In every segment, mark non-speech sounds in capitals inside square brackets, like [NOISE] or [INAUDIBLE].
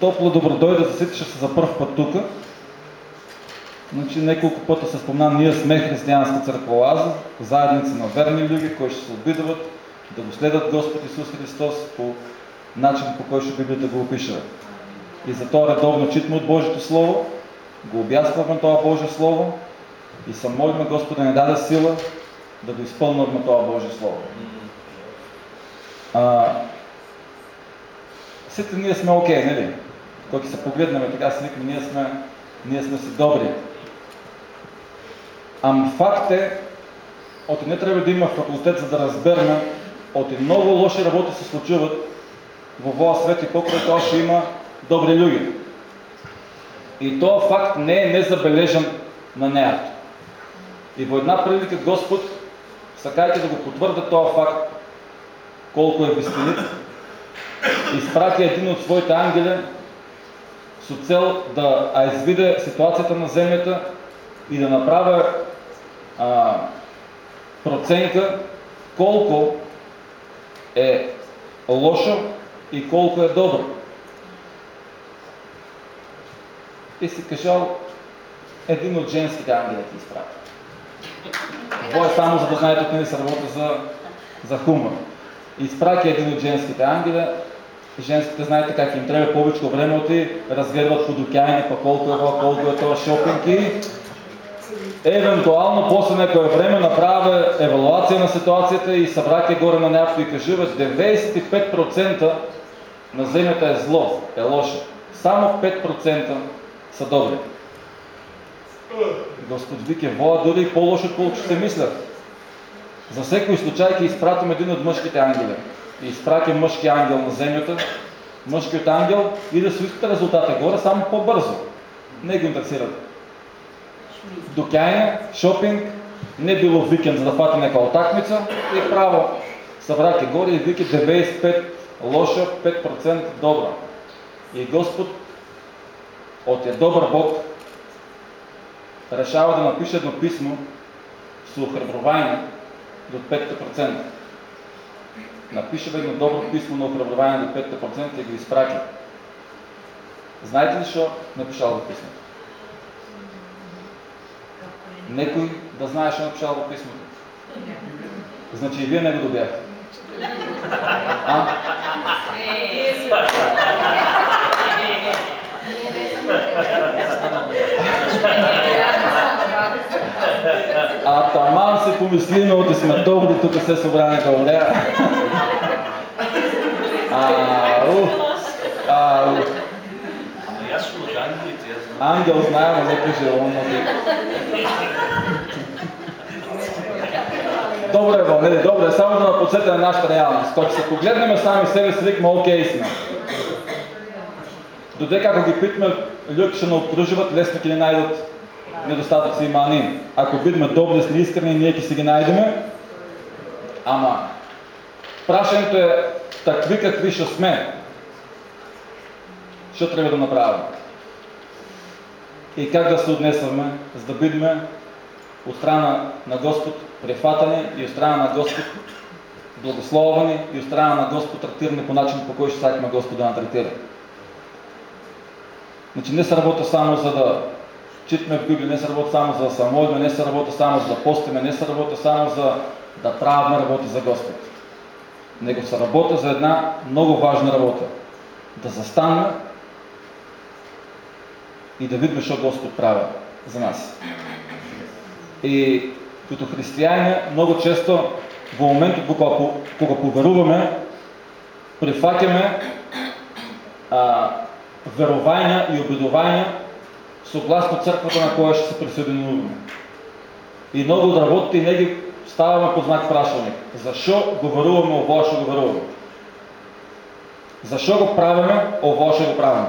топло добро дойде да засетиш се за първ път тук. Значи неколко пъти се спомна, ние сме християнска църква Оаза, заедници на верни люди, които ще се обидват да го следят Господ Исус Христос по начин, по който Библията го опише. И зато редовно читаме от Божието Слово, го обяснахме това Божие Слово и съм молиме Господа не даде сила да го изпълним това Божие Слово. А, всички ние сме окей, okay, нали? Когато се погледнем така си викаме, ние сме, ние сме си добри. Ам факт е, от не трябва да има факултет, за да разберем, от много лоши работи се случват в овоя свет и покрай това ще има добри люди. И този факт не е незабележен на нея. И в една прилика Господ, сакайте да го потвърда този факт, колко е вистинит, изпрати един от своите ангели с цел да извиде ситуацията на земята и да направя а, проценка колко е лошо и колко е добро. И си кажал, един от женските ангели ти изпрати. Това е само за да знаете, тук не се работи за, за хумор. Изпрати един от женските ангели, женските знаете как им трябва повече време от и разгледват под океани, па колко е колко е това шопинг и евентуално после някое време направя евалуация на ситуацията и събраке горе на някой и кажи, 95% на земята е зло, е лошо. Само 5% са добри. Господ вика, вола дори и по-лошо, отколкото се мислят. За всеки случай ги изпратим един от мъжките ангели. И изпратим мъжки ангел на земята, мъжкият ангел и да се резултата горе само по-бързо. Не ги интересират докяне, шопинг, не било викенд, за да фати нека отакмица и право събраке горе и вики 95 лоша, 5% добра. И Господ от е добър Бог решава да напише едно писмо с охрабрование до 5%. Напише едно добро писмо на охрабрование до 5% и го изпрати. Знаете ли защо напишал писмото? Некой да знае, че е написал в писмото. Значи и вие не го добяхте. А? А таман се помислиме от сме добри, тук се събране говоря. Ау, ау. Ангел знае, но не кажи, он Добре, нали, добре, само да подсетя на нашата реалност. Когато се погледнем сами себе си, викаме, окей сме. Додека ако ги питаме, люди ще не обкруживат, лесно ги не найдат недостатъци и мани. Ако бидме доблестни, искрени, ние ги си ги найдеме. Ама, прашенето е такви какви ще сме. Що трябва да направим? И как да се отнесваме, за да бидме от страна на Господ прихватани и от страна на Господ благословени и от страна на Господ трактирани по начин, по който ще сакаме Господ да третира. Значи не се работа само за да читаме в Библия, не се работа само за самоидме, не се работа само за да постиме, не се работа само за да правим работа за Господ. Него се работа за една много важна работа. Да застанем и да видим, що Господ прави за нас. И като християни много често в момента, кога, кога поверуваме, прифакяме а, верования и обидования съгласно църквата, на коя ще се присъединуваме. И много от работите и не ги ставаме под знак прашване. Защо говоруваме, ово ще говоруваме? Защо го правиме, ово ще го правиме?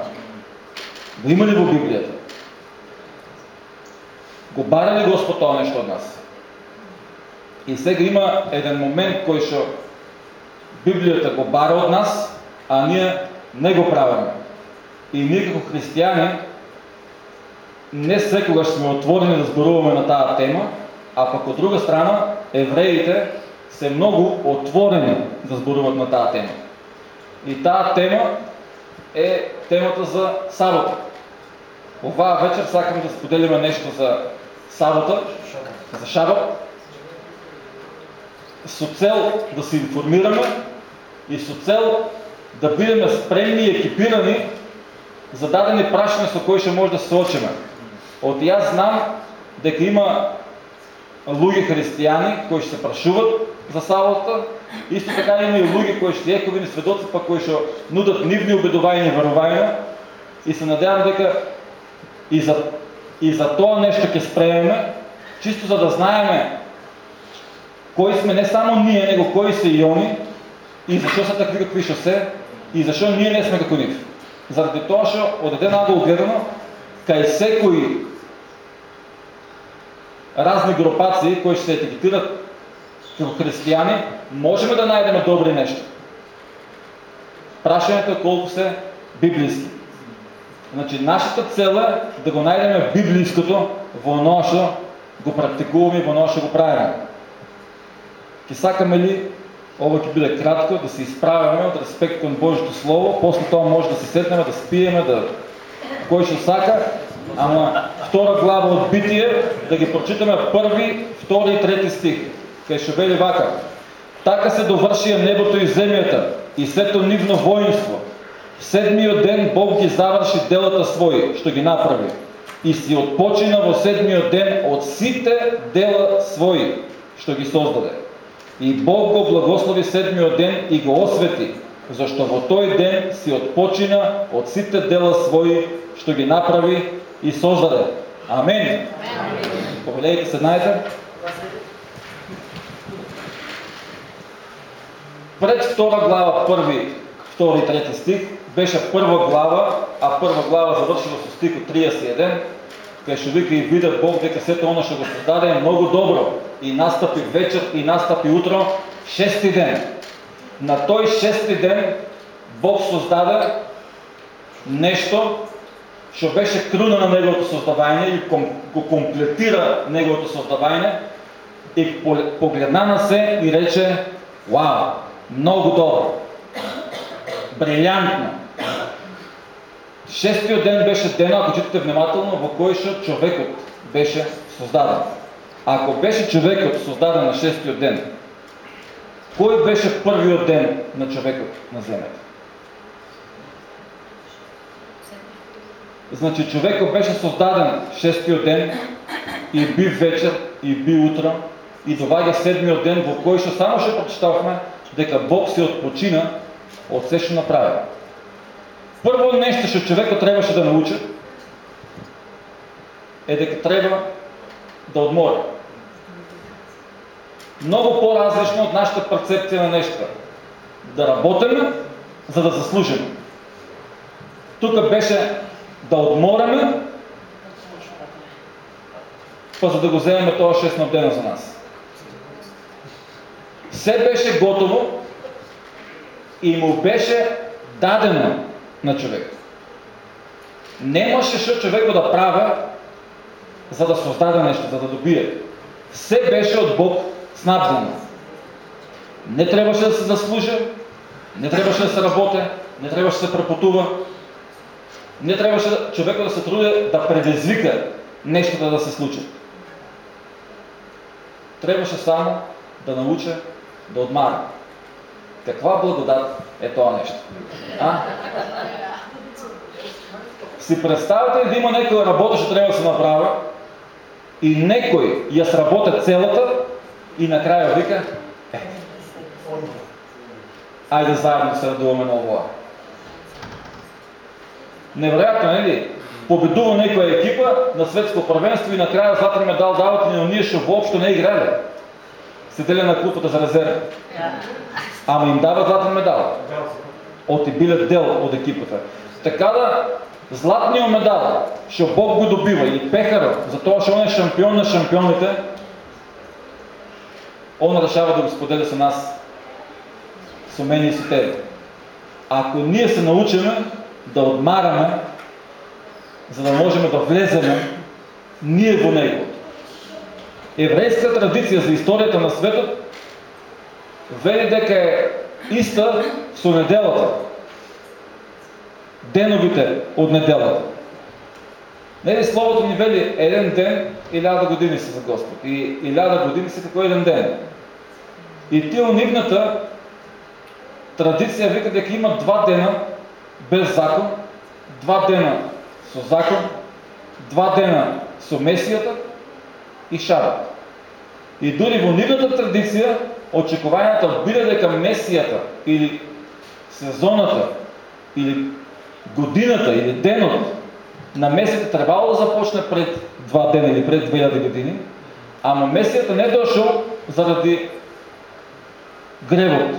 Го има ли в Библията? Го баря ли Господ това нещо от нас? И сега има един момент, който ще Библията го бара от нас, а ние не го правим. И ние като християни не секога сме отворени да сборуваме на тази тема, а пък от друга страна евреите са много отворени да сборуват на тази тема. И тази тема е темата за сабота. Ова вечер сакаме да споделиме нещо за сабота, за шабат, с цел да се информираме и с цел да бидеме спремни и екипирани за дадени прашања со кои ще може да се соочиме. От аз знам дека има луѓе християни кои ще се прашуват за сабота, исто така има и луѓе кои ще ековини сведоци, па кои ще нудат нивни убедувања и верувања и се надявам дека и за, и за тоа нешто ќе спремеме, чисто за да знаеме кои сме не само ние, него кои се и они, и защо са такви какви ще се, и защо ние не сме како нив. Заради тоа што од еден ангел гледано, кај секои разни групации кои ще се етикетират като християни, можем да найдем добри неща. Прашането е колко се библийски. Значи, нашата цел е да го найдем библийското во ноша, го практикуваме и го правиме. Ки сакаме ли, ова ќе биде кратко, да се изправяме от респект към Божието Слово, после това може да се седнем, да спиеме, да кой ще сака, ама втора глава от Битие, да ги прочитаме първи, втори и трети стих. Кай ще вели вака. Така се довършия небото и земята, и сето нивно воинство. В седмиот ден Бог ги завърши делата свои, що ги направи. И си отпочина во седмиот ден от сите дела свои, що ги создаде. И Бог го благослови седмиот ден и го освети, зашто во тој ден си отпочина од сите дела свои, што ги направи и создаде. Амен. Повелејте се најде. Пред втора глава, първи, втори и трети стих, беше първа глава, а първа глава завършила со стих от 31, кај што вика и видят Бог дека сето оно што го создаде е много добро и настъпи вечер и настъпи утро, шести ден. На тој шести ден Бог создаде нещо, што беше круна на неговото создавање и го комплетира неговото создавање и погледна на се и рече, вау, много добро, брилянтно. Шестиот ден беше ден, ако четете внимателно, во кој што човекот беше создаден. Ако беше човекот создаден на шестиот ден, кој беше првиот ден на човекот на земята? Значи човекот беше создаден шестиот ден и би вечер, и би утро, и доваѓа седмиот ден во кој што само што прочитавме дека Бог се отпочина од се што направи. Прво нешто што човекот требаше да научи е дека треба да одмори. Много по-различно от нашата перцепция на неща. Да работиме, за да заслужиме. Тук беше да одмораме, па за да го вземем това 6 дена за нас. Все беше готово и му беше дадено на човек. Немаше човеко да правя, за да създаде нещо, за да добие. Все беше от Бог снабдено. Не трябваше да се заслужа, не трябваше да се работе, не трябваше да се препотува, не трябваше човека да се труди да предизвика нещо да се случи. Трябваше само да науча да отмара. Каква благодат е това нещо? А? Си представете да има някоя работа, ще трябва да се направя и некой я сработа целата и накрая вика е, айде заедно се радуваме на това. Невероятно, ли? Победува някоя екипа на светско първенство и накрая златен медал дават и на ние, що въобще не играли. Седели на клупата за резерва. Ама им дава златен медал. От и билет дел от екипата. Така да, златният медал, що Бог го добива и пехара, за това, че он е шампион на шампионите, он решава да го споделя с нас, с и с тебе. Ако ние се научиме да отмараме, за да можем да влеземе ние во него. Еврейска традиция за историята на светот вели дека е иста со неделата. деновите от неделата. Нели Словото ни вели един ден, иляда години са за Господ. И иляда години са како един ден. И ти унивната традиция вика дека има два дена без закон, два дена со закон, два дена со Месијата и шабат. И дури во нивната традиција, очекувањето биде дека Месијата или сезоната или годината или денот на месията трябвало да започне пред два дена или пред 2000 години, ама месията не дошъл заради гревот,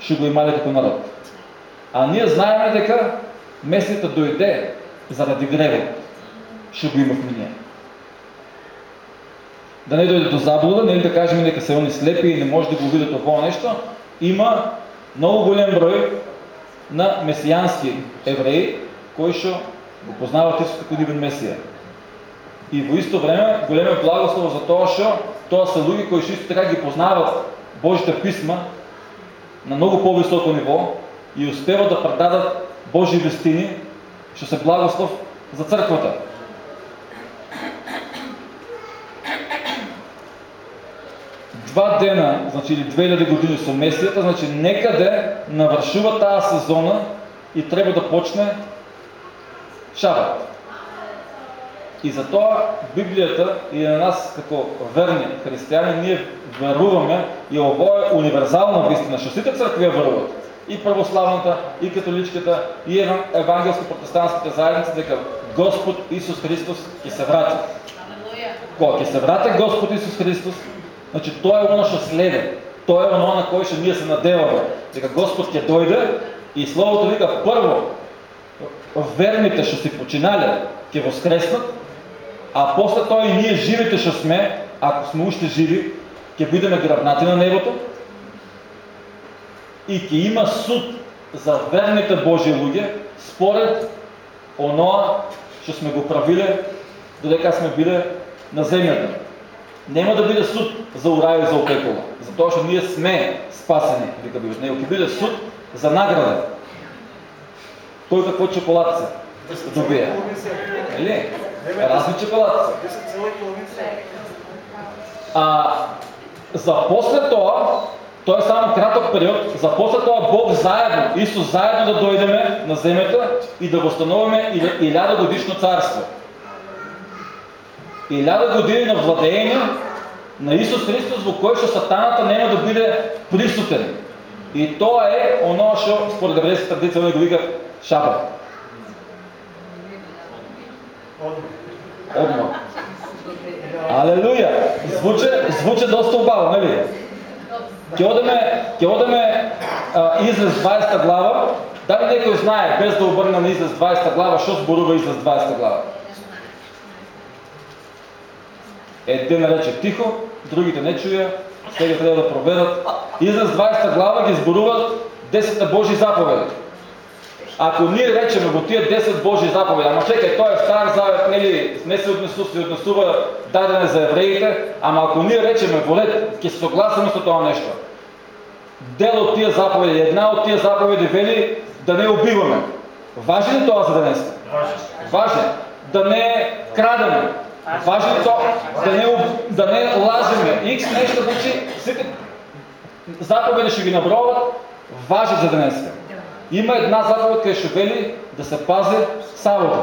ще го имали като народ. А ние знаеме дека месията дойде заради гревот, ще го имахме ние. Да не дойде до заблуда, не да кажем дека се они слепи и не може да го видят това нещо, има много голям брой на месиянски евреи, кои ще го познават Исус како дивен Месија. И во исто време големе благослово за тоа што тоа се луѓе кои што така ги познават Божите писма на многу повисоко ниво и успеват да предадат Божи вестини, што се благослов за црквата. Два дена, значи или 2000 години со месијата, значи некаде навршува таа сезона и треба да почне шабат. И затоа Библијата и на нас како верни християни ние веруваме и ово е универзална вистина, што сите цркви веруват. И православната, и католичката, и евангелско-протестантските заедници дека Господ Исус Христос ќе се врати. Кога ќе се врати Господ Исус Христос, значи тоа е оно што следи. Тоа е оно на кое што ние се надеваме. Дека Господ ќе дојде и Словото вика прво верните што си починале ќе воскреснат, а после тоа и ние живите што сме, ако сме уште живи, ќе бидеме грабнати на небото и ќе има суд за верните Божи луѓе според оноа што сме го правиле додека сме биле на земјата. Нема да биде суд за урај и за опекола, затоа што ние сме спасени, вика Библијата. Него ќе биде суд за награда. Той какво чоколад се добия? Нали? Разни чоколад се. А за после това, той е само кратък период, за после това Бог заедно, Исус заедно да дойдеме на земята и да възстановиме иляда годишно царство. Иляда години на владеение на Исус Христос, во кој што сатаната нема да биде присутен. И тоа е оно што според еврейската традиција го викат Шабат. Одмор. Алелуја! Звучи, звучи доста убаво, нали? Ќе одеме, ќе одеме а, излез 20 глава. Дали некој знае, без да обърне на излез 20 глава, што зборува излез 20 глава? Един рече тихо, другите не чуя, сега трябва да проверят. Излез 20 глава ги зборуват 10 Божи заповеди. Ако ние речеме во тия 10 Божи заповеди, ама чекай, той е стар завет, нели, не се отнесува, се отнесува дадене за евреите, ама ако ние речеме во ред, ќе се согласиме со тоа нешто. Дел од тия заповеди, една од тия заповеди вели да не убиваме. Важи ли тоа за денес? Важи. Да не крадеме. Важи ли тоа? Да не, да не лажеме. Икс нешто, значи, сите заповеди ще ги наброват, важат за денес. Има една заповед, къде ще вели да се пази сабота.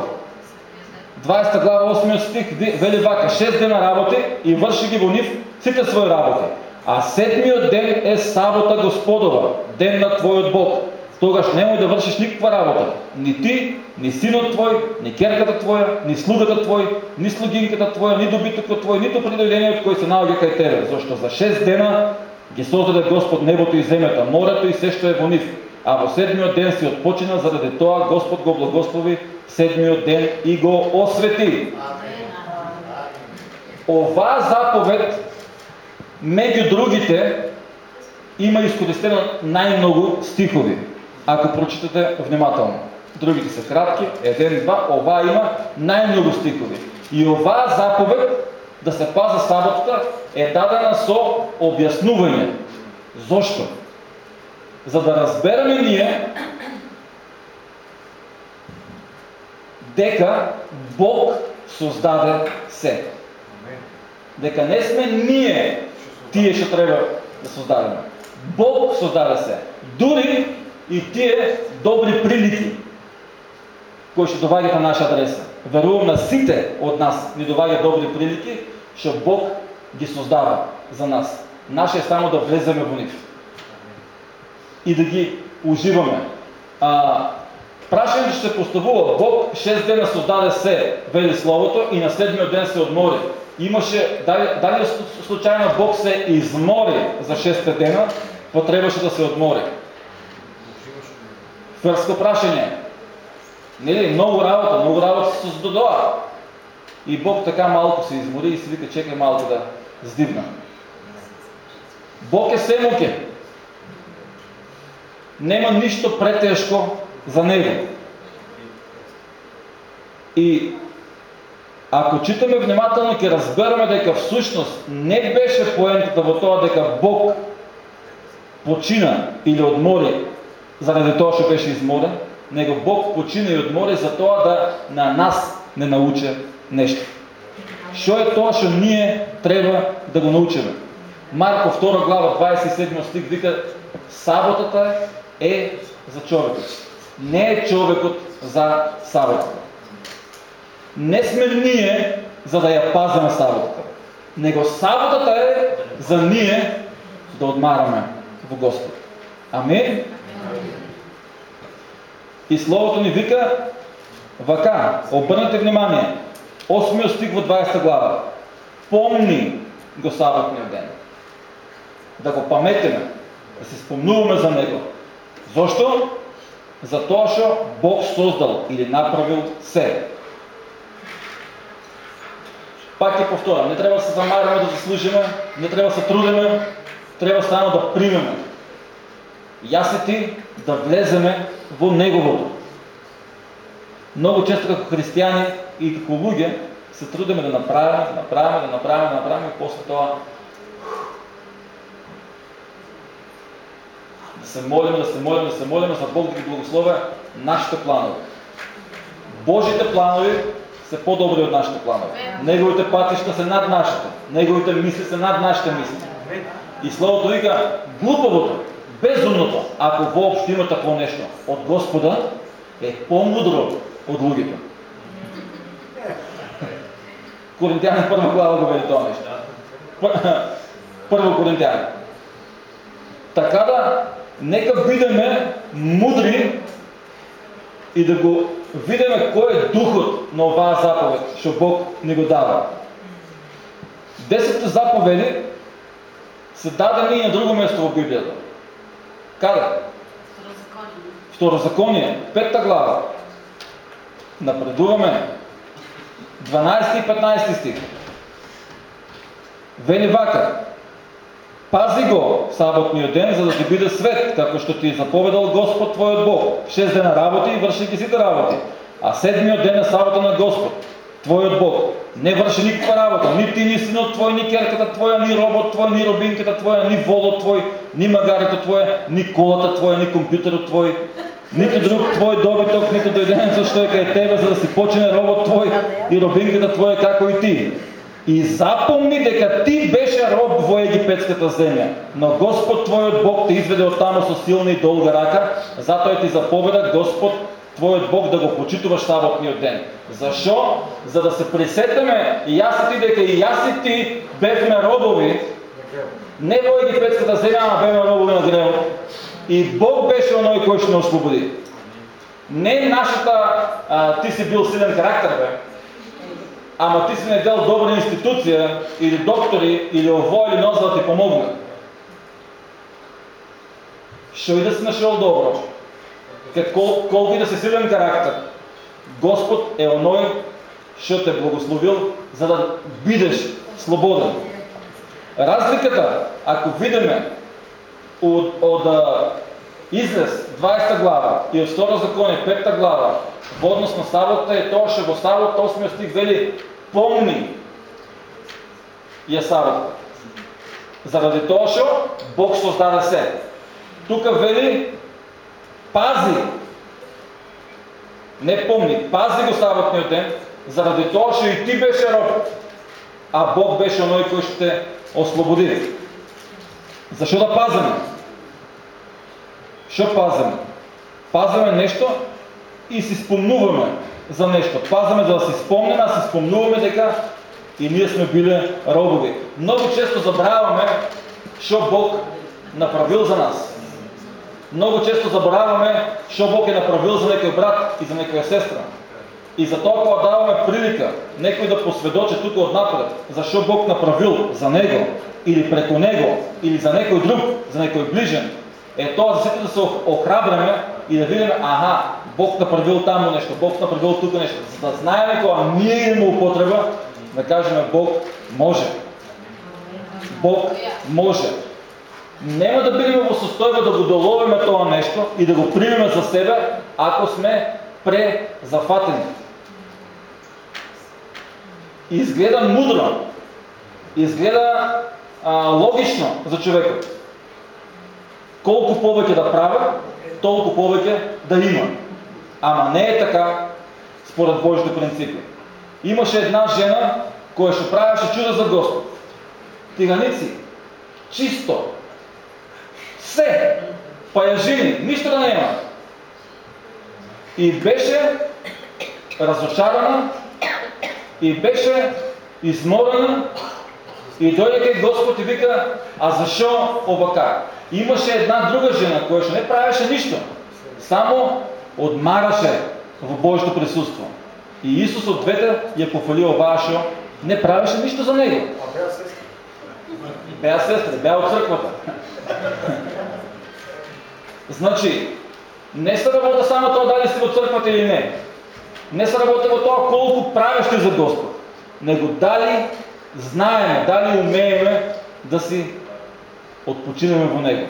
20 глава 8 стих вели вака, 6 дена работи и върши ги во нив сите свои работи. А седмиот ден е сабота Господова, ден на Твојот Бог. Тогаш немој да вършиш никаква работа. Ни ти, ни синот твой, ни керката твоя, ни слугата твой, ни слугинката твоя, ни добитокот твой, нито предојдениот кој се наоѓа кај тебе. Зашто за 6 дена ги создаде Господ небото и земята, морето и се што е во нив а во седмиот ден си отпочина, заради тоа Господ го благослови седмиот ден и го освети. Ова заповед, меѓу другите, има искористено најмногу стихови, ако прочитате внимателно. Другите се кратки, еден, два, ова има најмногу стихови. И ова заповед, да се паза саботата, е дадена со објаснување. Зошто? За да разбереме ние дека Бог создаде се. Дека не сме ние тие што треба да создадеме. Бог создаде се. Дури и тие добри прилики кои што доваѓаат на наша адреса. Верувам на сите од нас ни доваѓаат добри прилики, што Бог ги создава за нас. Наше е само да влеземе во нив. И да ги уживаме. А, Прашање што се поставува, Бог шест дена создаде се, вели Словото, и на седмиот ден се одмори. Имаше, дали, дали случайно Бог се измори за шест дена, потребаше да се одмори. Фрско прашање. Нели, многу работа, многу работа се создадоа. И Бог така малко се измори и си вика, чекай малко да здивна. Бог е семоке. Нема ништо претешко за него. И ако читаме внимателно, ќе разбереме дека всушност не беше поентата во тоа дека Бог почина или одмори заради тоа што беше изморен, него Бог почина и одмори за тоа да на нас не научи нешто. Што е тоа што ние треба да го научиме? Марко 2 глава 27 стих вика саботата за човекот. Не е човекот за саботата. Не сме ние за да ја пазаме саботата. Него саботата е за ние да одмараме во Господ. Амин? И Словото ни вика вака, обърнете внимание, 8 стих во 20 глава. Помни го саботниот ден. Да го паметиме, да се спомнуваме за него. Зошто? Затоа што Бог создал или направил се. Пак ќе повторам, не треба да се замараме да заслужиме, не треба да се трудиме, треба само да примеме. Јас и ти да влеземе во Неговото. Много често како християни и како луѓе се трудиме да направиме, да направиме, да направиме, да направиме после тоа да се молиме, да се молиме, да се молиме за Бог да ги благословя нашите планове. Божите планови се по-добри от нашите планове. Неговите пътища са над нашите. Неговите мисли са над нашите мисли. И Словото вика, глупавото, безумното, ако въобще има такова нещо от Господа, е по-мудро от лугите. Коринтияни първа глава го вели това нещо. [LAUGHS] Първо Коринтияни. Така да, нека бидеме мудри и да го видиме кој е духот на оваа заповед, што Бог ни го дава. Десетте заповеди се дадени и на друго место во Библијата. Каде? Второзаконие. Второзаконие, петта глава. Напредуваме. 12 и 15 стих. Вели вака. Пази го саботниот ден, за да ти биде свет, како што ти е заповедал Господ твојот Бог. Шест дена работи и врши ги сите работи. А седмиот ден е сабота на Господ, твојот Бог. Не врши никаква работа, ни ти, ни синот твој, ни керката твоја, ни робот твој, ни робинката твоја, ни волот твој, ни магарето твоја, ни колата твоја, ни компјутерот твој, нито друг твој добиток, нито дојденец што е кај тебе, за да си почине робот твој и робинката твоја како и ти И запомни дека ти беше роб во египетската земја, но Господ твојот Бог те изведе од тамо со силна и долга рака, затоа ти заповеда Господ твојот Бог да го почитуваш саботниот ден. Зашо? За да се присетиме и јас и ти дека и јас и ти бевме робови, не во египетската земја, а бевме робови на гревот. И Бог беше оној кој што не ослободи. Не нашата, а, ти си бил силен карактер, бе ама ти си не дел добра институция или доктори или ово или ноз да ти помогне. Што и да си нашел добро, кад кол, колко и да си силен карактер, Господ е оној што те благословил за да бидеш слободен. Разликата, ако видиме од, од излез 20 глава и од втора законе 5 глава во однос на Сабота е тоа што во Савот 8 стих вели помни ја Сабота. Заради тоа што Бог создаде се. Тука вели пази. Не помни, пази го саботниот ден, заради тоа што и ти беше роб, а Бог беше оној кој што те ослободи. Зашо да пазиме? Што пазиме? Пазиме нешто и си спомнуваме за нешто. Пазиме за да си спомнеме, а си спомнуваме дека и ние сме биле робови. Много често забравяме што Бог направил за нас. Много често забравяме што Бог е направил за некој брат и за некоја сестра. И затоа кога даваме прилика некој да посведочи тук отнапред за што Бог направил за него или преку него или за некој друг, за некој ближен, е за сите да се охрабреме и да видиме, аха, Бог направил таму нешто, Бог направил тука нешто, за да знаеме кога ние имаме употреба, да кажеме Бог може. Бог може. Нема да бидеме во состојба да го доловиме тоа нешто и да го примеме за себе, ако сме презафатени. Изгледа мудро, изгледа а, логично за човекот. Колку повеќе да правя, толку повеќе да има. Ама не е така според Божите принципи. Имаше една жена, која што правеше чуда за Господ. Тиганици, чисто, се, па ја жени, ништо да нема. И беше разочарана, и беше изморена, и дойде Господ и вика, а зашо овака? Имаше една друга жена, која што не правеше ништо, само одмараше во Божјото присуство. И Исус от двете ја пофали оваа што не правеше ништо за него. А беа сестри? Беа сестри, беа од црквата. значи, не се работа само тоа дали си во црквата или не. Не се работа во тоа колку правиш ти за Господ. Него дали знаеме, дали умееме да си отпочинеме во Него.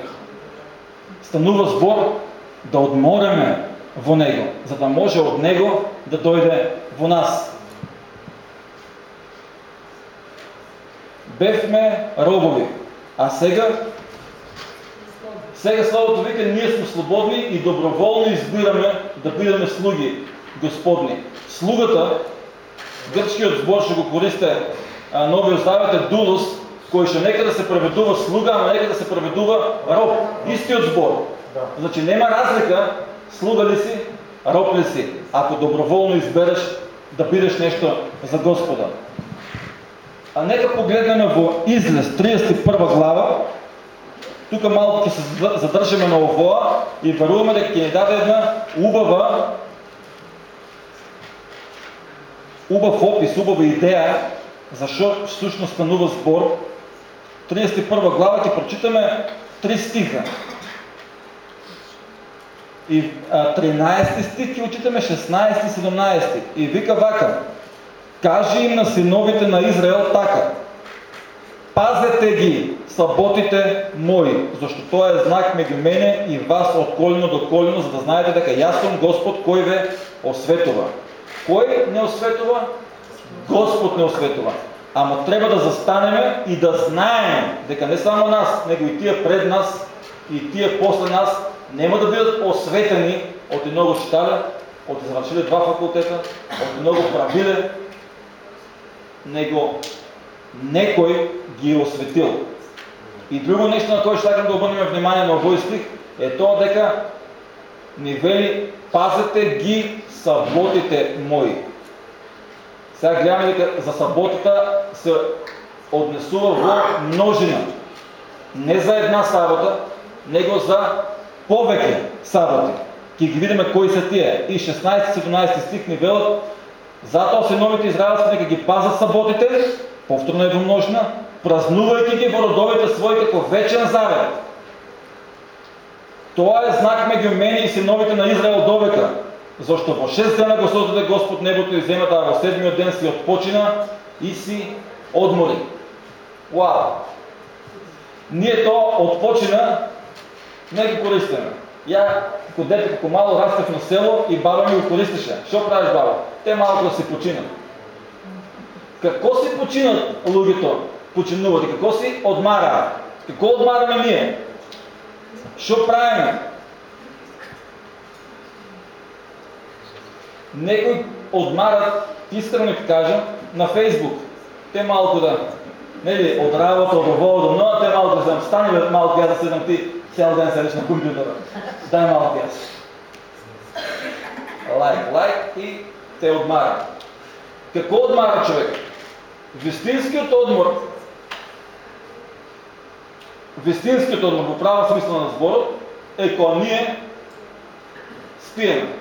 Станува збор да одмореме во Него, за да може од Него да дојде во нас. Бевме робови, а сега сега Словото вика, ние сме свободни и доброволно избираме да бидеме слуги Господни. Слугата, грчкиот збор ще го користе Новиот Завет е дулос, кој ще нека да се преведува слуга, а нека да се преведува роб. Истиот збор. Значи нема разлика слуга ли си, роб ли си, ако доброволно избереш да бидеш нещо за Господа. А нека погледнем во Излез, 31 глава. Тук малко ќе се задржаме на овоа и веруваме дека ќе ни даде една убава убав опис, убава идея защо всъщност станува сбор. 31 глава ќе прочитаме три стиха. И а, 13 стих ќе учитаме 16 и 17. И вика вака, кажи им на синовите на Израел така, пазете ги саботите мои, защото тоа е знак меѓу мене и вас от колено до колено, за да знаете дека јас сум Господ кој ве осветува. Кој не осветува? Господ не осветува. Ама треба да застанеме и да знаеме дека не само нас, него и тие пред нас и тие после нас нема да бидат осветени од едного читале, од завршиле два факултета, од едного правиле, него некој ги е осветил. И друго нешто на кое што сакам да обрнеме внимание на овој стих е тоа дека ни вели пазете ги саботите мои. Сега гледаме дека за саботата се однесува во множина. Не за една сабота, него за повеќе саботи. Ке ги видиме кои се тие. И 16-17 стих ни велат, затоа синовите израелски нека ги пазат саботите, повторно е во множина, празнувајќи ги во родовите своји како вечен завет. Тоа е знак меѓу мене и синовите на Израел довека, зашто во шест дена го создаде Господ небото и земјата, а во седмиот ден си отпочина и си одмори. Вау! Ние тоа отпочина не го користиме. Ја како дете, како мало растев на село и баба ми го користеше. Што правиш баба? Те малко да се починат. Како си починат луѓето? Починуват и како си одмараат? Како одмараме ние? Што правиме? Некои одмарат, искрено ти кажа, на Фейсбук. Те малко да, нели, от работа, от доволно, но те малко да съм стани, малко я да седам ти цял ден седиш на компютъра. Дай малко аз. Лайк, лайк и те одмара. Какво отмара човек? Вестинският отмор, вестинският отмор, по права смисъл на сбора, е кога ние спием.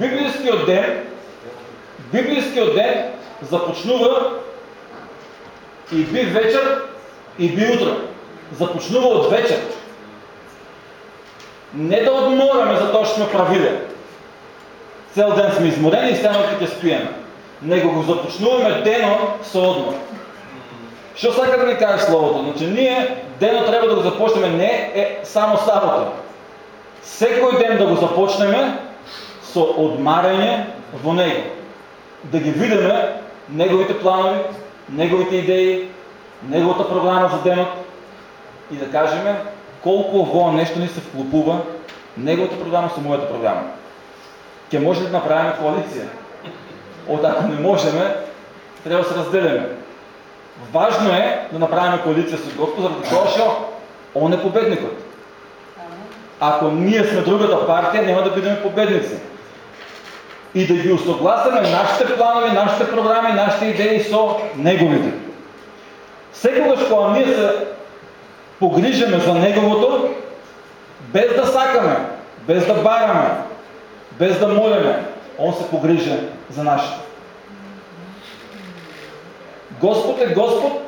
Библийският ден, библийският ден започнува и би вечер, и би утро. Започнува от вечер. Не да отмораме за това, че сме правили. Цел ден сме изморени и ще спиеме. Него го започнуваме дено с отмор. Що сега да ни каже Словото? Значи ние дено трябва да го започнем не е само сабота. Всекой ден да го започнем с отмаряне во Него. Да ги видиме Неговите планови, Неговите идеи, Неговата програма за денот и да кажем колко во нещо ни се вклопува Неговата програма с моята програма. Ке може да направим коалиция. От ако не можем, трябва да се разделяме. Важно е да направим коалиция с Господ, заради това, защото Он е победникът. Ако ние сме другата партия, няма да бъдем победници. И да ги усъгласяме нашите планове, нашите програми, нашите идеи со неговите. Секогаш, когато ние се погрижаме за неговото, без да сакаме, без да бараме, без да молиме, Он се погрижа за нашите. Господ е Господ,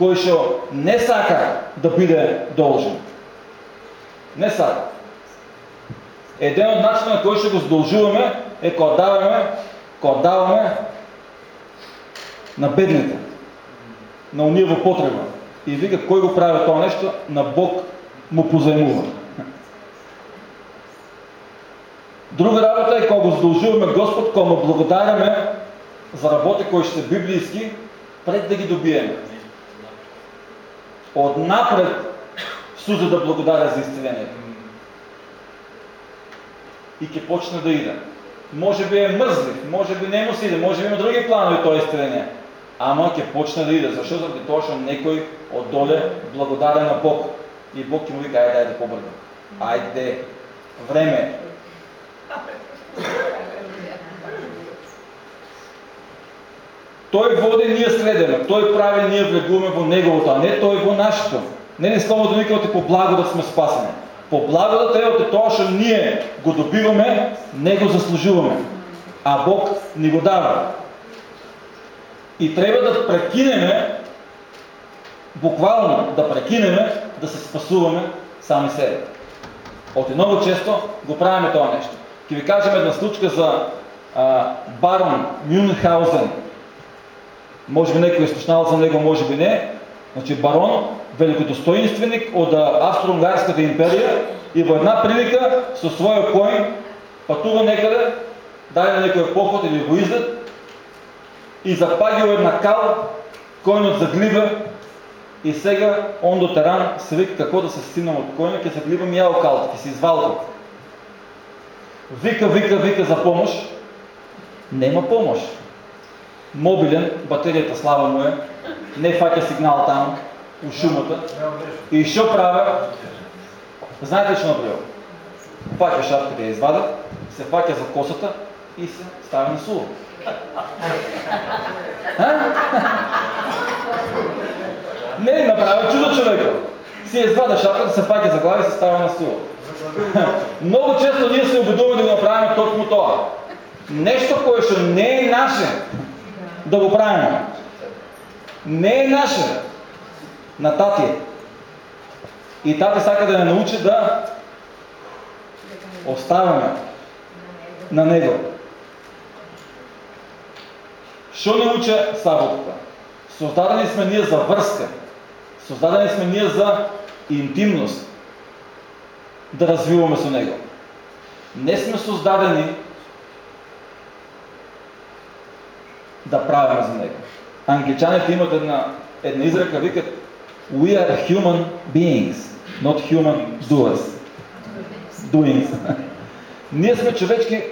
кој што не сака да биде должен. Не сака. Един от начина, на който ще го задължуваме, е кога даваме, кога даваме на бедните, на уния во потреба. И вика, кой го прави това нещо? На Бог му позаймува. Друга работа е, кога го задължуваме Господ, кога му благодаряме за работи, кои ще са библийски, пред да ги добием. Отнапред Суза да благодаря за изцелението. И ке почне да иде. Може би е мързлив, може би не му си иде, може би има други планови това изцеление. Ама ке почне да иде. Защо? Заради това, защото некой отдоле благодаря на Бог. И Бог ти му вика, айде, айде по-бързо. Айде, време е. Той води, ние следеме. Той прави, ние влегуваме во Неговото, а не Той во нашето. Не ни словото вика оти по благодат сме спасени. По благодат е от това, що ние го добиваме, не го заслужуваме. А Бог ни го дава. И трябва да прекинеме, буквално да прекинеме, да се спасуваме сами себе. От много често го правиме това нещо. Ке ви кажем една случка за а, барон Мюнхаузен. Може би някой е за него, може би не. Значи барон, великодостоинственик от Австро-Унгарската империя и в една прилика със своя кой пътува некъде, даде някой поход или го издат и запагил една кал, койнот заглива и сега он до теран се вика какво да се стигнам от койна, ке загливам ял кал, ке се извалка. Вика, вика, вика за помощ. Нема помощ. Мобилен, батерията слава му е, не фака сигнал там, у шумата. И що правя? Знаете що направил? Фака шапката я извада, се фака за косата и се ставя на сува. Не, направя чудо човека. Си извада шапката, се фака за глава и се ставя на сува. Много често ние се обидуваме да го направим точно това. Нещо, което не е наше, да го правим. Не е наше. На тати. И тати сака да не научи да оставяме на него. Що не уча саботата? Създадени сме ние за връзка. Създадени сме ние за интимност. Да развиваме с него. Не сме създадени да правим за него. Англичаните имат една, една изрека, викат We are human beings, not human doers. Doings. [LAUGHS] Ние сме човечки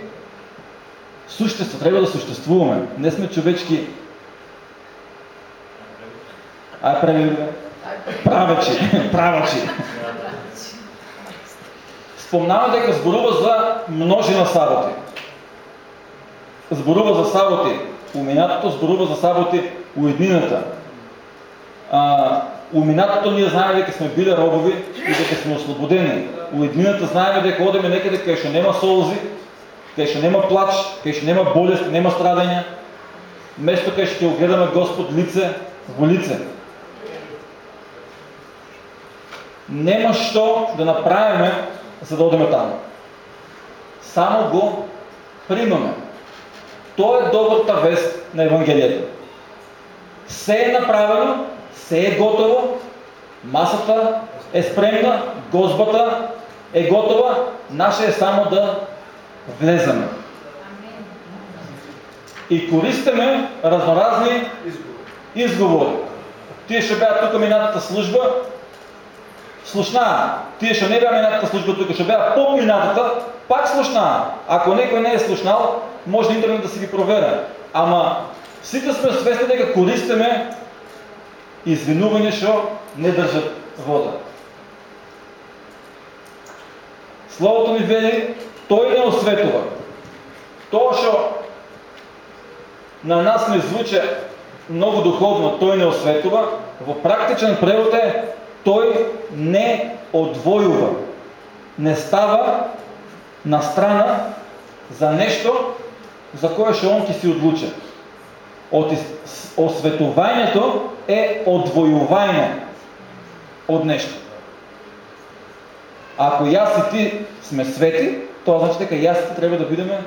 существа, трябва да съществуваме. Не сме човечки Ай, правили Правачи, [LAUGHS] правачи. Спомнава дека зборува за множина саботи. Зборува за саботи. Уминатото зборува за саботи у еднината. Уминатото ние знаеме дека сме били робови и дека сме ослободени. У еднината знаеме дека одеме некъде кај што нема солзи, кај што нема плач, кај што нема болест, нема страдања. Место што ќе огледаме Господ лице во лице. Нема што да направиме за да одиме таму. Само го примаме. Тоа е добрата вест на Евангелието. Се е направено, се е готово, масата е спремна, гозбата е готова, наше е само да влеземе. И користиме разноразни изговори. Тие ще бяха тук минатата служба, слушнаа. Тие што не беа минатата служба тука, што беа по минатата, пак слушнаа. Ако некој не е слушнал, може интернет да си ги проверя. Ама сите сме свестни дека користиме извинување што не држат вода. Словото ни вели, тој не осветува. Тоа што на нас не звучи много духовно, тој не осветува, во практичен превод е той не отвоюва, не става на страна за нещо, за кое ще он ти си отлучен. От осветувањето е одвојување од нешто. Ако јас и ти сме свети, тоа значи дека јас и ти треба да бидеме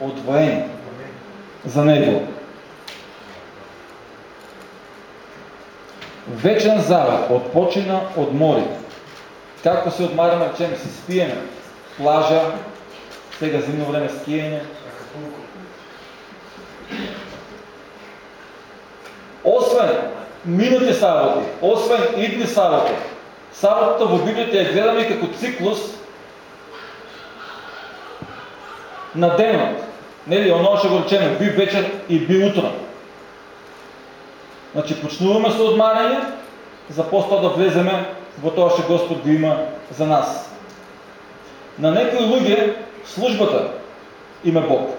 одвоени за Него. Вечен завет, отпочина от море. Както се отмаряме, речем, си спиеме, плажа, сега зимно време скиење. Освен минути саботи, освен идни саботи, саботата во Библијата ја гледаме како циклус на денот. Нели, оно што го речеме, би вечер и би утро. Значи почнуваме со одмарање, за после да влеземе во тоа што Господ го има за нас. На некои луѓе службата им е Бог.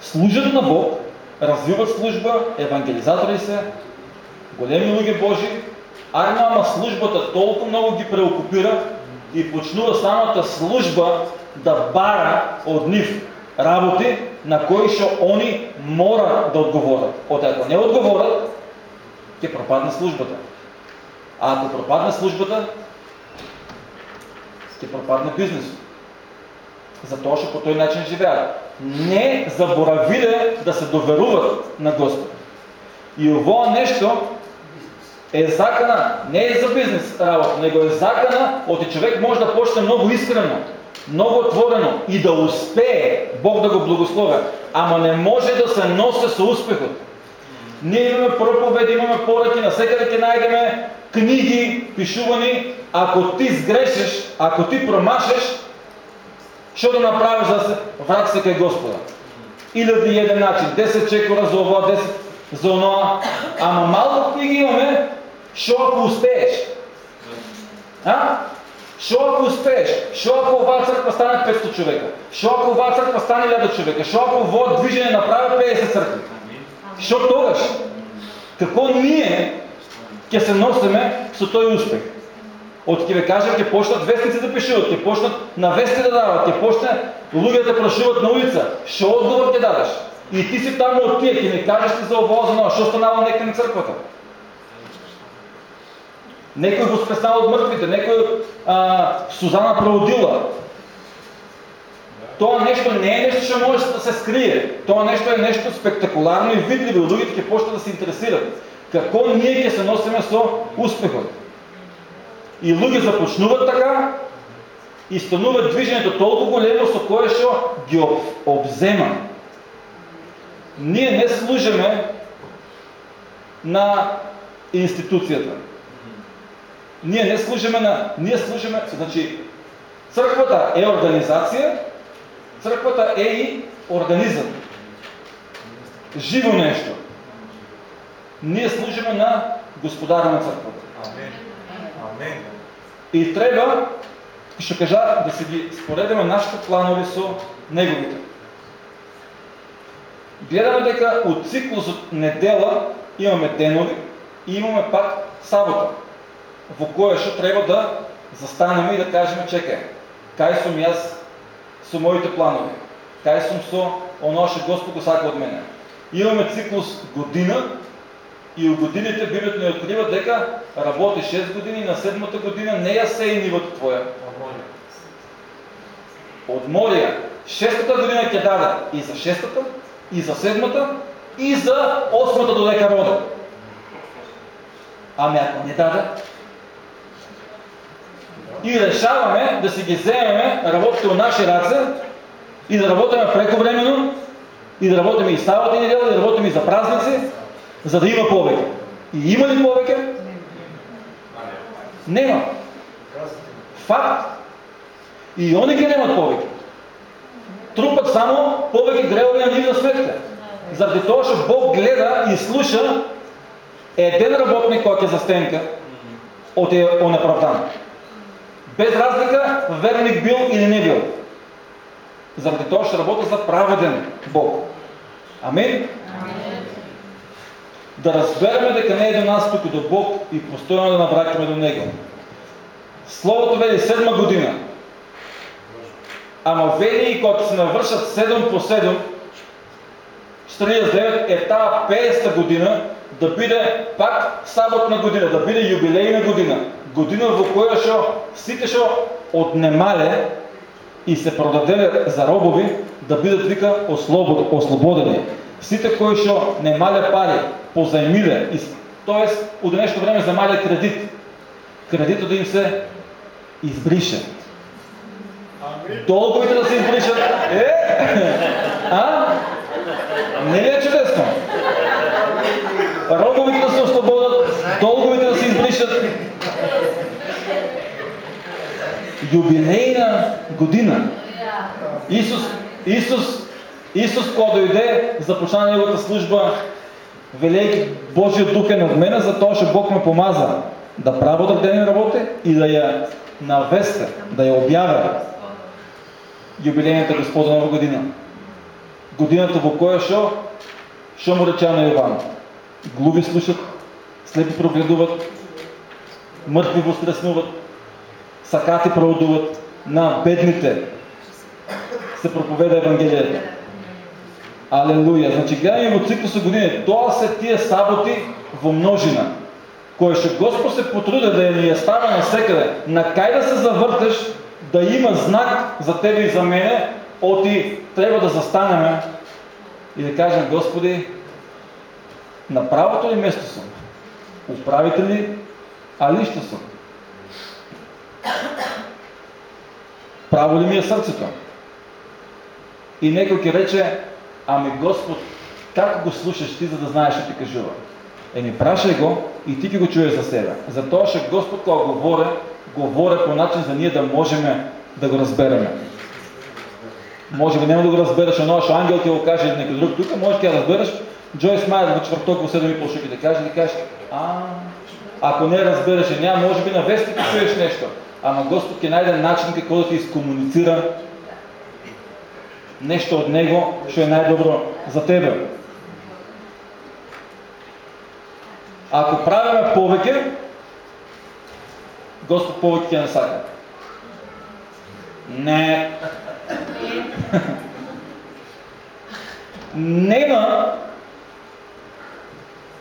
Служат на Бог, развиват служба, евангелизатори се, големи луѓе Божи, арно ама службата толку много ги преокупира и почнува самата служба да бара од нив работи на кои што они мора да одговорат. Од ако не одговорат, ќе пропадне службата. А ако пропадне службата, ќе пропадне бизнесот. Затоа што по тој начин живеат. Не заборавиле да се доверуват на Господ. И ово нешто е закана, не е за бизнес работа, него е закана, оти човек може да почне много искрено, много отворено и да успее Бог да го благословя, ама не може да се носи с успехот. Ние имаме проповеди, имаме пораки, навсекъде ќе најдеме книги, пишувани, ако ти сгрешиш, ако ти промашеш, що да направиш за враг се кај Господа? Или един начин, 10 чекора за ова, 10 за оноа, ама малко книги имаме, що ако успееш? А? Що ако успееш? Що ако оваа църква стане 500 човека? Що ако оваа църква стане 1000 човека? Що ако ово движение направи 50 църкви? Що тогаш? Какво ние ќе се носиме со тој успех? От ќе ви кажа, ќе почнат вестници да пишуват, ќе почнат на вести да дават, ќе почне луѓе да прашуват на улица. Што одговор ќе дадеш? И ти си таму од тие, ќе ми кажеш ти за ово, за што станало некој на црквата? Некој спеснал од мртвите, некој а, Сузана проводила. Тоа нешто не е нешто што може да се скрие. Тоа нешто е нешто спектакуларно и видливо. Луѓето ќе почнат да се интересират. Како ние ќе се носиме со успехот. И луѓе започнуваат така и станува движењето толку големо со кое што ги обзема. Ние не служиме на институцијата. Ние не служиме на... Ние служиме... Значи, Църквата е организация, църквата е и организъм. Живо нещо. Ние служиме на Господаря на църквата. Амен. Амен. И трябва, ще кажа, да си ги споредиме нашите планови со неговите. Гледаме дека от циклус от недела имаме денови и имаме пак сабота, во која што треба да застанеме и да кажеме, чекай, кај сум јас со моите планови, кај сум со оно што Господ го сака мене. Имаме циклус година и у годините Библията ни открива дека работи 6 години на седмата година не ја сеи нивото твоја. Од морија. Шестата година ќе даде и за шестата, и за седмата, и за осмата додека рода. Ами ако не даде, и решаваме да си ги вземеме работите от наши раце и да работиме прековременно, и да работиме и ставата и недела, и да работиме и за празници, за да има повеќе. И има ли повеќе? Нема. Факт. И они ги немат повеќе. Трупат само повеќе гревови на нивна сметка. Заради тоа што Бог гледа и слуша еден работник кој ќе застенка од е онеправдан. Без разлика верник бил или не бил. Заради тоа што работи за праведен Бог. Амин? Да разбереме дека не е до нас туку до Бог и постојано да навраќаме до Него. Словото вели седма година. Ама вели и кога се навршат 7 по 7, 49 е таа 50 година да биде пак саботна година, да биде юбилейна година. Година во која што сите што однемале и се продаделе за робови да бидат вика ослободени. Сите кои што немале пари, позајмиле, тоест од нешто време замале кредит, кредитот да им се избрише. Долговите да се избришат. Е? А? Не ли е чудесно? Робовите да се ослободят, долговите да се избришат. Юбилейна година. Исус, Исус, Исус, кога дойде, започна неговата служба, велейки Божият дух е над мене, за тоа што Бог ме помаза да право да ден работи и да я навесте, да я обявя юбилейната Господа година. Годината во која што што му рече на Јован? Глуби слушат, слепи прогледуват, мртви воскреснуват, сакати проводуват, на бедните се проповеда Евангелието. Алелуја. Значи гледаме во циклуса години. Тоа се тие саботи во множина. Кој што Господ се потруди да ни ја става на секаде. На кај да се завртеш, да има знак за тебе и за мене, оти треба да застанеме и да кажем, Господи, на правото ли место съм? Управите ли, а ли ще съм? Право ли ми е сърцето? И некој ќе рече, ами Господ, как го слушаш ти, за да знаеш што ти кажува? Еми, прашај го и ти ќе го чуеш за себе. Затоа што Господ кога говори, говори по начин за ние да можеме да го разбереме. Може би няма да го разбереш оно, што ангел ќе го каже или некој друг тука, може ќе разбереш Джойс Майер во четврток во 7 и пол ќе ти каже, и кажеш, а, ако не разбереш, няма, може би на вести ќе чуеш нешто. Ама Господ ќе најде начин како да ти изкомуницира нешто од Него што е најдобро за тебе. Ако правиме повеќе, Господ повеќе ќе не сака. [LAUGHS] Не. Нема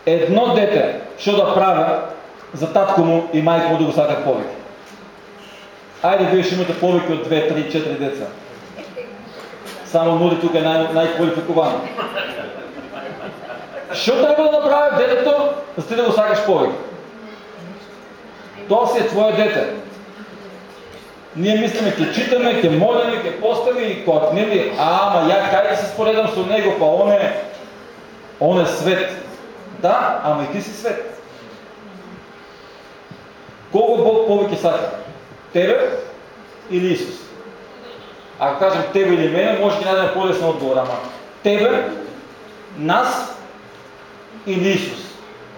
едно дете што да прави за татко му и мајка му да го сакат повеќе. Ајде вие ще имате повеќе од 2, 3, 4 деца. Само Нури тук е нај, најквалификувано. Што треба да направи детето, за ти да го сакаш повеќе? Тоа си е твое дете. Ние мислиме, ќе читаме, ќе молиме, ќе постави и нели, а, ама ја кај да се споредам со него, па он е, он е свет. Да, ама и ти си свет. Кого Бог повеќе сака? Тебе или Исус? Ако кажем тебе или мене, може да дадем по-лесно отговор, ама тебе, нас или Исус?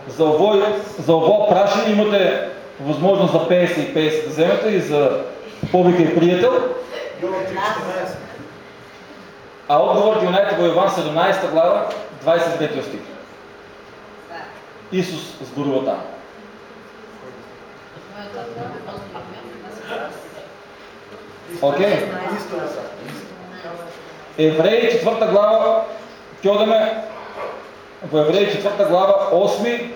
За овой, за ово прашение имате възможност за 50 и 50 да вземете и за повика и приятел. А отговор ги унайте во Иван 17 глава, 23 стих. Исус сборува там. Окей? Евреи 4 глава, ќе одеме во Евреи 4 глава 8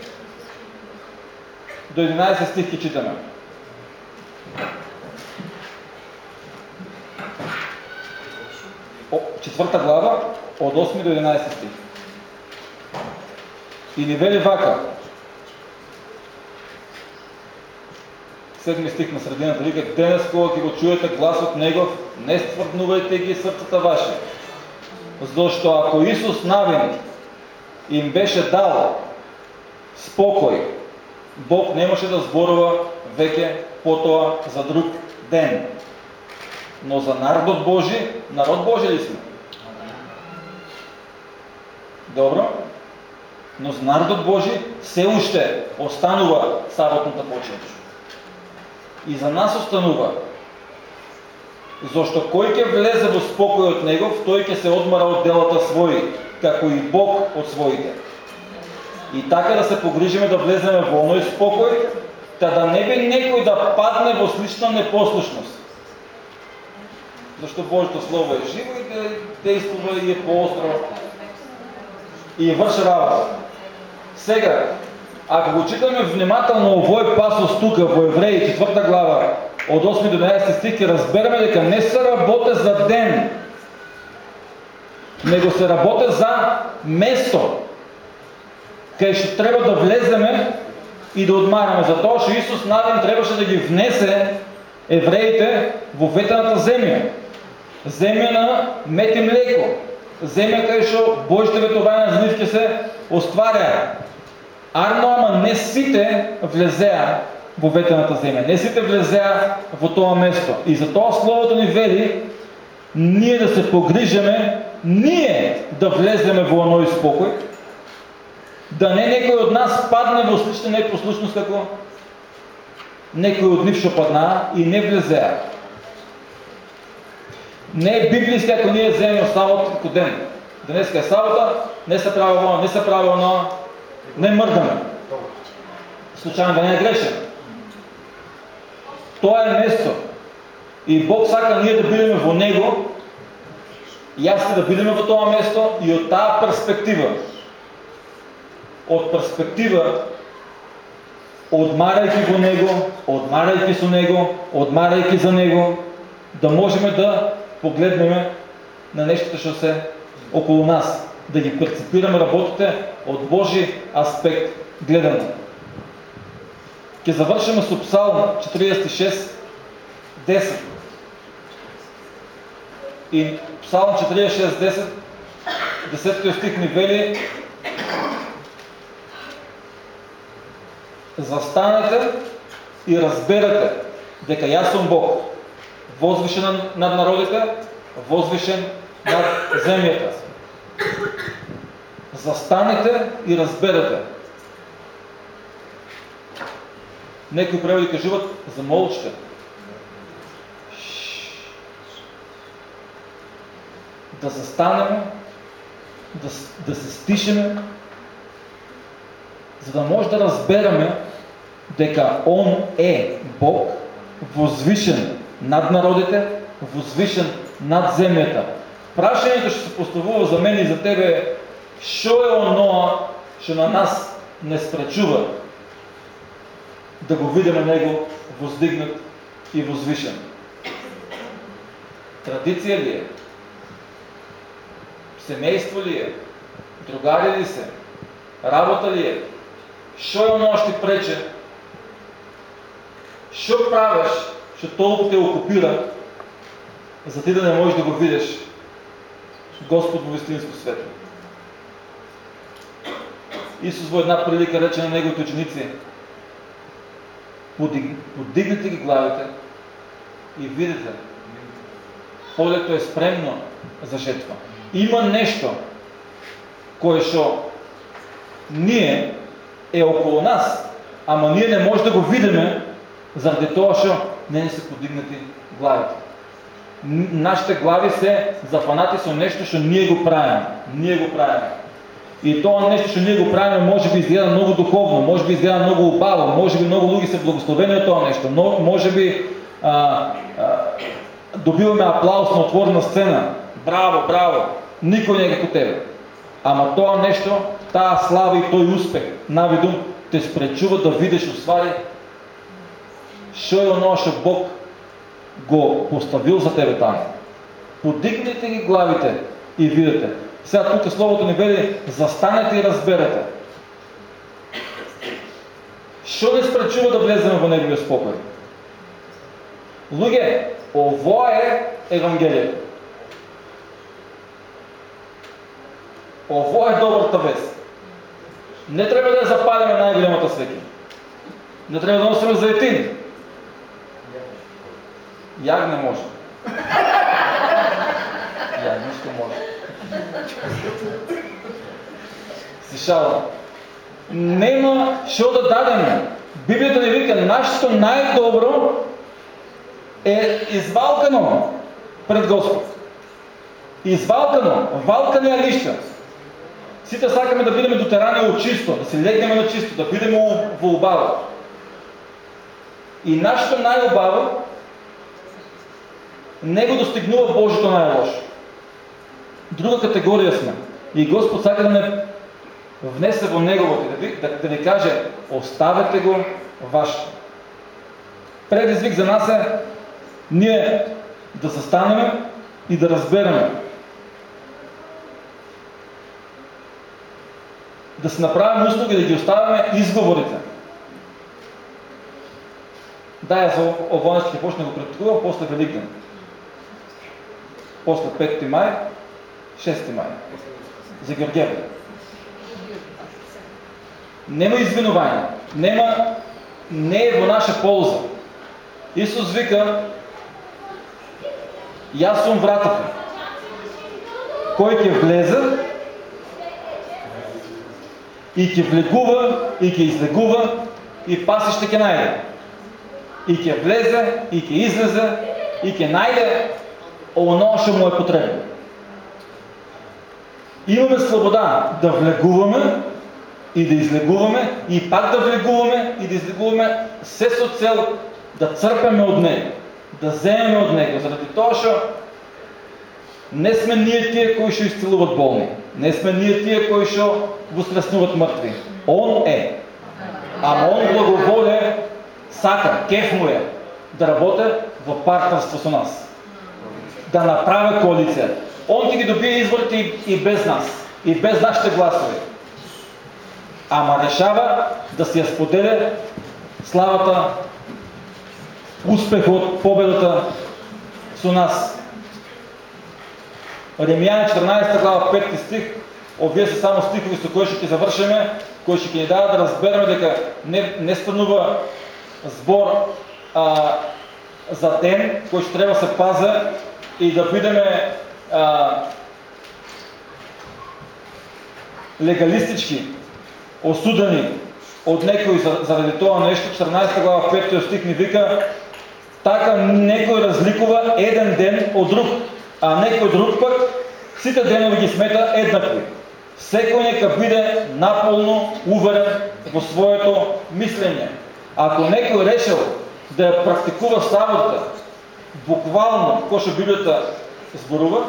до 11 стих ќе читаме. О, четвърта глава, от 8 до 11 стих. И ни вели вака. Седми стих на средината вика, денес кога ќе го чуете глас от Негов, не ствърднувайте ги сърцата ваши. Защо ако Исус Навин им беше дал спокой, Бог немаше да зборува веќе потоа за друг ден. Но за народ Божи, народ Божи ли сме? Добро? Но за народот Божи се уште останува саботната почет. И за нас останува. Зошто кој ќе влезе во спокој од Негов, тој ќе се одмара од делата своји, како и Бог од своите. И така да се погрижиме да влеземе во оној спокој, та да не би некој да падне во слична непослушност. Защо Божието Слово е живо и да действува и е по-остро и върши работа. Сега, ако го читаме внимателно овој пасос тука во Евреи 4 глава од 8 до 11 стих разбереме дека не се работе за ден, него се работе за место, кај што треба да влеземе и да одмараме. Затоа што Исус Навин требаше да ги внесе евреите во ветената земја земја на мет и млеко, земја кај што Божите ветувања за се остваряа. Арно, ама не сите влезеа во ветената земја, не сите влезеа во тоа место. И затоа Словото ни вели ние да се погрижеме, ние да влеземе во оној спокој, да не некој од нас падне во слична непослушност како некој од нив што паднаа и не влезеа. Не е библиски, ако ние вземем сабота като ден. Днес е сабота, не се прави оно, не се прави оно, не мърдаме. Случайно да не е грешен. Това е место. И Бог сака ние да бидеме во Него, и аз да бидеме во това место и от тази перспектива, от перспектива, отмарайки во Него, отмарайки со Него, отмарайки за Него, да можем да погледнем на нещата, що се около нас, да ги перцепираме работите от Божи аспект гледане. Ке завършим с Псалм 46, 10. И Псалм 46, 10, 10 стих ни вели Застанете и разберете дека јас сум Бог возвишен над народите, возвишен над земята. Застанете и разберете. Некои преводи кажуват, замолчте. Да застанем, да, да се стишеме, за да може да разбереме дека Он е Бог, возвишен над народите, возвишен над земята. Прашањето што се поставува за мене и за тебе што е оноа што на нас не спречува да го видиме него воздигнат и возвишен. Традиција ли е? Семејство ли е? Другари ли се? Работа ли е? Што е оноа што прече? Што правиш ще толкова те окупира, за ти да не можеш да го видиш Господ в истинско свето. Исус во една прилика рече на неговите ученици, подигнете ги главите и видите полето е спремно за жетва. Има нещо, кое шо ние е около нас, ама ние не може да го видиме, заради това, що не ни са подигнати главите. Нашите глави се зафанати со нещо, що ние го правим. Ние го правим. И това нещо, що ние го правим, може би изгледа много духовно, може би изгледа много обало, може би много луги са благословени от това нещо, но може би а, а, добиваме аплаус на отворена сцена. Браво, браво! Никой не е като тебе. Ама това нещо, тая слава и той успех, навидум, те спречува да видиш освари, що е оно, що Бог го поставил за тебе там. Подигнете ги главите и видите. Сега тук Словото ни вели, застанете и разберете. Що не спречува да влезем в Неговия спокой? Луѓе, ово е Евангелието. Ово е добрата вест. Не трябва да запалиме най-голямата свеки. Не трябва да носиме заетин. Яг не може. Яг нищо може. Слушава. Нема що да дадем. Библията ни вика, нашето най-добро е извалкано пред Господ. Извалкано, валкане е лища. Сите сакаме да бидеме дотерани от чисто, да се легнеме на чисто, да бидеме во убава. И нашето най-обава не го достигнува Божието най-лошо. Друга категория сме. И Господ сака да ме внесе во Неговото, да ви, да, да ви каже, оставете го вашето. Предизвик за нас е ние да застанем и да разберем. Да се направим услуги, да ги оставяме изговорите. Да, я за ово ще почне да го практикувам после Великден. После 5 май, 6 май. За Георгиева. Нема извинование. Нема, не е во наша полза. Исус вика, Јас сум вратата. Кој ќе влезе и ќе влегува и ќе излегува и пасище ќе најде. И ќе влезе и ќе излезе и ќе најде оно што му е потребно. Имаме слобода да влегуваме и да излегуваме и пак да влегуваме и да излегуваме се со цел да црпеме од него да вземем от Него, заради това, що не сме ние тия, кои ще изцелуват болни. Не сме ние тия, кои ще възкреснуват мъртви. Он е. А Он благоволе сака, кеф му е, да работя в партнерство с нас. Да направя коалиция. Он ти ги добие изборите и, без нас. И без нашите гласове. Ама решава да си я споделя славата успех от победата с нас. Римляни 14 глава 5 стих, овие са само стихови, с кои ще ги завършиме, кои ще ни дава да разберем дека не, не станува збор а, за ден, кој ще трябва да се паза и да а, легалистички осудени от некои заради това нещо. 14 глава 5 стих ни вика така некој разликува еден ден од друг, а некој друг пък сите денови ги смета еднакви. Секој нека биде наполно уверен во своето мислење. Ако некој решил да практикува сабота, буквално, што Библията зборува,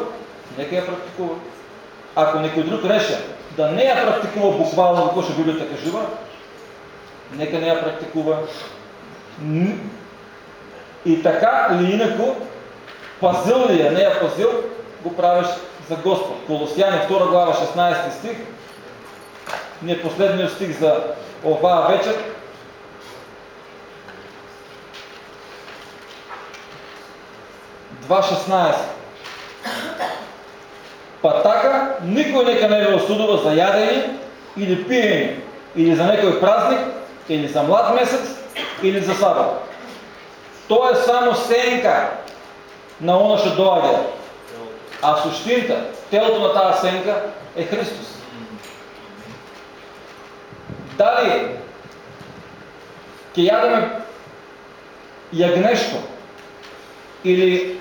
нека ја практикува. Ако некој друг реша да не ја практикува буквално, кој што Библията кажува, нека не ја практикува. И така или инако, пазил ли я, не я пазил, го правиш за Господ. Колосяни 2 глава 16 стих, ни е последният стих за оваа вечер. Два 16. Па така, никой нека не ви осудува за ядење или пиење, или за некој празник, или за млад месец, или за сабат. Тоа е само сенка на оно што доаѓа. А суштинта, телото на тази сенка е Христос. Дали ќе ядеме ягнешко или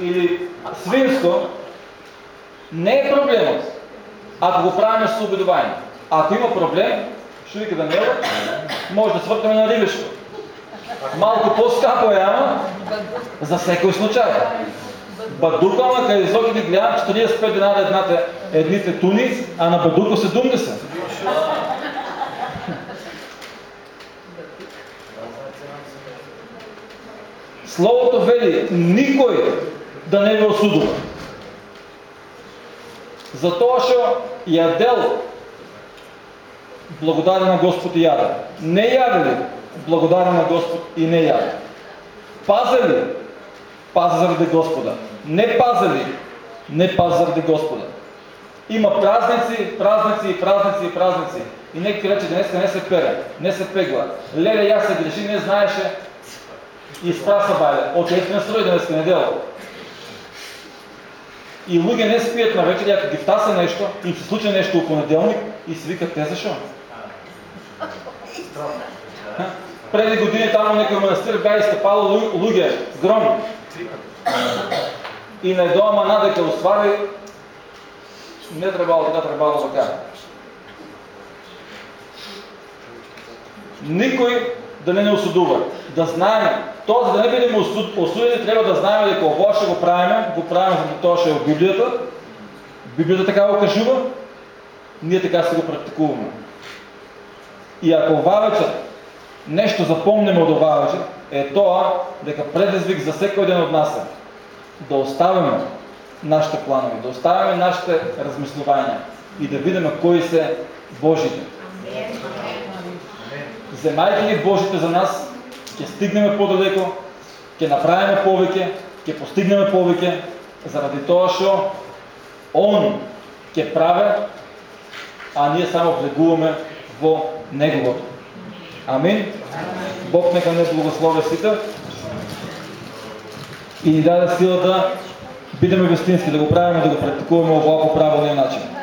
или свинско, не е проблемът, ако го правим с обидование. Ако има проблем, ще вика Даниела, може да свъртаме на рибешко. Малко по-скапо е, ама за всеки случай. Бадука, ама къде изоки ги гледам 45 дена да едната, едните туни, а на Бадука 70. Словото вели, никой да не ви осудува. Затоа што ядел благодарен на Господ и яде. Не ядели благодарен на Господ и не яде. Пазели паза заради Господа. Не пазели не паза заради Господа. Има празници, празници и празници и празници. И некои рече, днеска не се пере, не се пегла. Леле, я се греши, не знаеше. И спраса байле. От ето не строи днеска недела. И луѓе не спият на вечер, ако ги втаса нещо, им се случи нещо у понеделник и си викат, те защо? Преди години там некој манастир беа изтъпало луѓе с гром. И на едно мана дека уствари не требало така, требало така. Никой да не не осудува. Да знаем, за да не бидем осудени, трябва да знаем дека ово ще го правиме, го правим за тоа ще е от Библията. Библията така го кажува, ние така се го практикуваме. И ако ова нещо запомним от ова е тоа дека предизвик за всеки един от нас е да оставяме нашите планови, да оставяме нашите размислования и да видим кои са Божите. Вземайки ги Божите за нас, ќе стигнеме по-далеко, ќе направиме повеќе, ќе постигнеме повеќе, заради тоа што Он ќе прави, а ние само влегуваме во Неговото. Амин. Бог нека не благослови сите и ни даде сила да бидеме вестински, да го правиме, да го практикуваме по правилния начин.